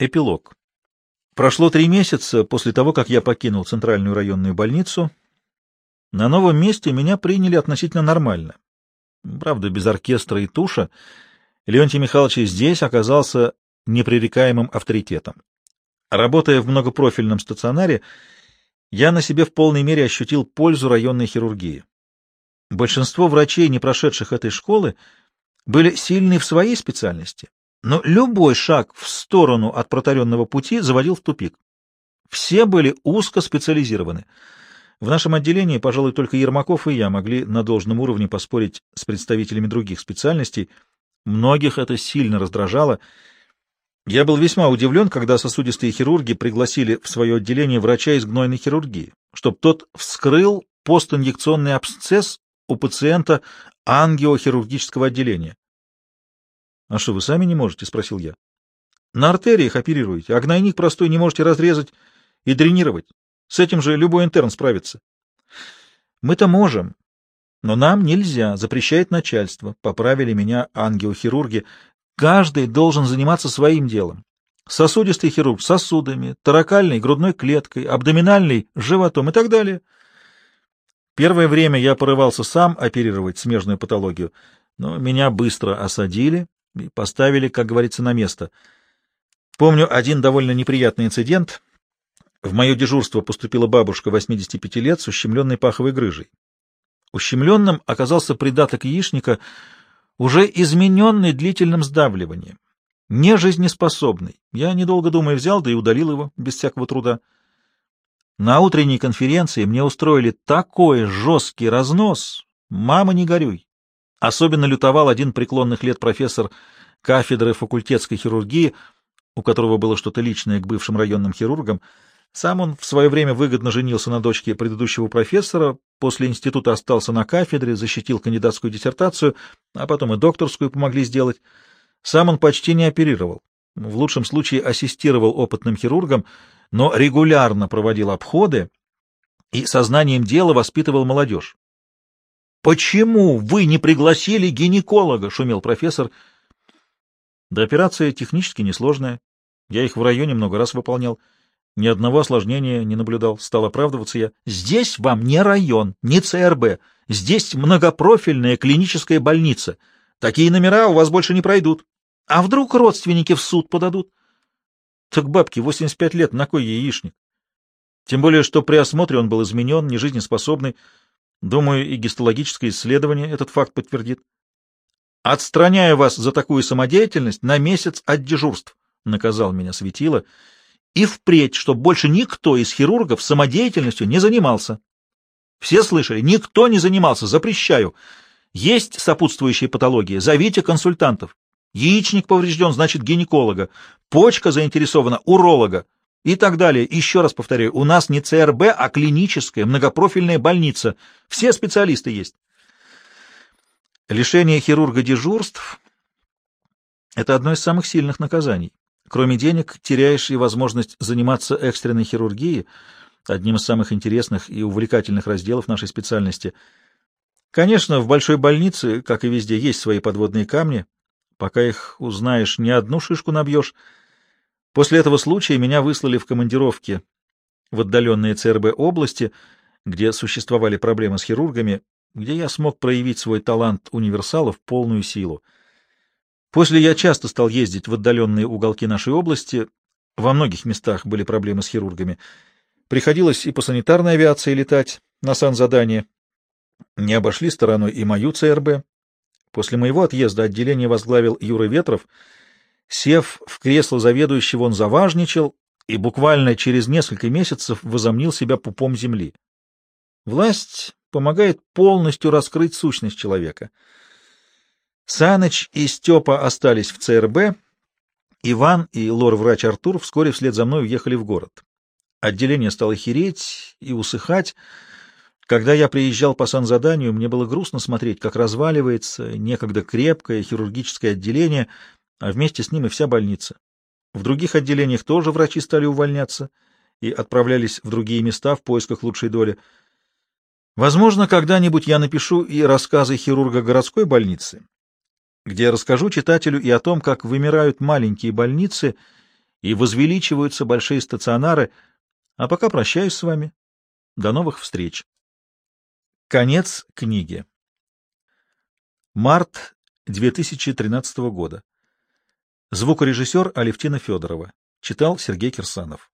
Эпилог. Прошло три месяца после того, как я покинул Центральную районную больницу. На новом месте меня приняли относительно нормально. Правда, без оркестра и туша. Леонтий Михайлович здесь оказался непререкаемым авторитетом. Работая в многопрофильном стационаре, я на себе в полной мере ощутил пользу районной хирургии. Большинство врачей, не прошедших этой школы, были сильны в своей специальности, но любой шаг в сторону от протаренного пути заводил в тупик. Все были узко специализированы. В нашем отделении, пожалуй, только Ермаков и я могли на должном уровне поспорить с представителями других специальностей. Многих это сильно раздражало. Я был весьма удивлен, когда сосудистые хирурги пригласили в свое отделение врача из гнойной хирургии, чтобы тот вскрыл постинъекционный абсцесс у пациента ангиохирургического отделения. — А что, вы сами не можете? — спросил я. — На артериях оперируете, а гнойник простой не можете разрезать и дренировать. С этим же любой интерн справится. — Мы-то можем, но нам нельзя, запрещает начальство, — поправили меня ангиохирурги. Каждый должен заниматься своим делом. Сосудистый хирург — сосудами, таракальной — грудной клеткой, абдоминальный — животом и так далее. Первое время я порывался сам оперировать смежную патологию, но меня быстро осадили и поставили, как говорится, на место. Помню один довольно неприятный инцидент. В мое дежурство поступила бабушка 85 лет с ущемленной паховой грыжей. Ущемленным оказался придаток яичника, уже измененный длительным сдавливанием, не жизнеспособный. Я, недолго думая, взял, да и удалил его без всякого труда. На утренней конференции мне устроили такой жесткий разнос, мама не горюй. Особенно лютовал один преклонных лет профессор кафедры факультетской хирургии, у которого было что-то личное к бывшим районным хирургам. Сам он в свое время выгодно женился на дочке предыдущего профессора, после института остался на кафедре, защитил кандидатскую диссертацию, а потом и докторскую помогли сделать. Сам он почти не оперировал. В лучшем случае ассистировал опытным хирургам, но регулярно проводил обходы и сознанием дела воспитывал молодежь. «Почему вы не пригласили гинеколога?» — шумел профессор. «Да операция технически несложная. Я их в районе много раз выполнял. Ни одного осложнения не наблюдал. Стал оправдываться я. Здесь вам не район, не ЦРБ. Здесь многопрофильная клиническая больница. Такие номера у вас больше не пройдут. А вдруг родственники в суд подадут? Так бабке 85 лет, на кой яичник? Тем более, что при осмотре он был изменен, нежизнеспособный. Думаю, и гистологическое исследование этот факт подтвердит. «Отстраняю вас за такую самодеятельность на месяц от дежурств», — наказал меня светило, — «и впредь, чтобы больше никто из хирургов самодеятельностью не занимался». Все слышали? Никто не занимался, запрещаю. Есть сопутствующие патологии, зовите консультантов. Яичник поврежден, значит гинеколога. Почка заинтересована, уролога и так далее. Еще раз повторяю, у нас не ЦРБ, а клиническая, многопрофильная больница. Все специалисты есть. Лишение хирурга дежурств – это одно из самых сильных наказаний. Кроме денег, теряешь и возможность заниматься экстренной хирургией, одним из самых интересных и увлекательных разделов нашей специальности. Конечно, в большой больнице, как и везде, есть свои подводные камни. Пока их узнаешь, ни одну шишку набьешь – После этого случая меня выслали в командировки в отдаленные ЦРБ области, где существовали проблемы с хирургами, где я смог проявить свой талант универсала в полную силу. После я часто стал ездить в отдаленные уголки нашей области, во многих местах были проблемы с хирургами. Приходилось и по санитарной авиации летать на санзадание. Не обошли стороной и мою ЦРБ. После моего отъезда отделение возглавил Юра Ветров — Сев в кресло заведующего, он заважничал и буквально через несколько месяцев возомнил себя пупом земли. Власть помогает полностью раскрыть сущность человека. Саныч и Степа остались в ЦРБ, Иван и лор-врач Артур вскоре вслед за мной уехали в город. Отделение стало хереть и усыхать. Когда я приезжал по санзаданию, мне было грустно смотреть, как разваливается некогда крепкое хирургическое отделение, а вместе с ним и вся больница. В других отделениях тоже врачи стали увольняться и отправлялись в другие места в поисках лучшей доли. Возможно, когда-нибудь я напишу и рассказы хирурга городской больницы, где расскажу читателю и о том, как вымирают маленькие больницы и возвеличиваются большие стационары. А пока прощаюсь с вами. До новых встреч. Конец книги. Март 2013 года. Звукорежиссер Алевтина Федорова. Читал Сергей Кирсанов.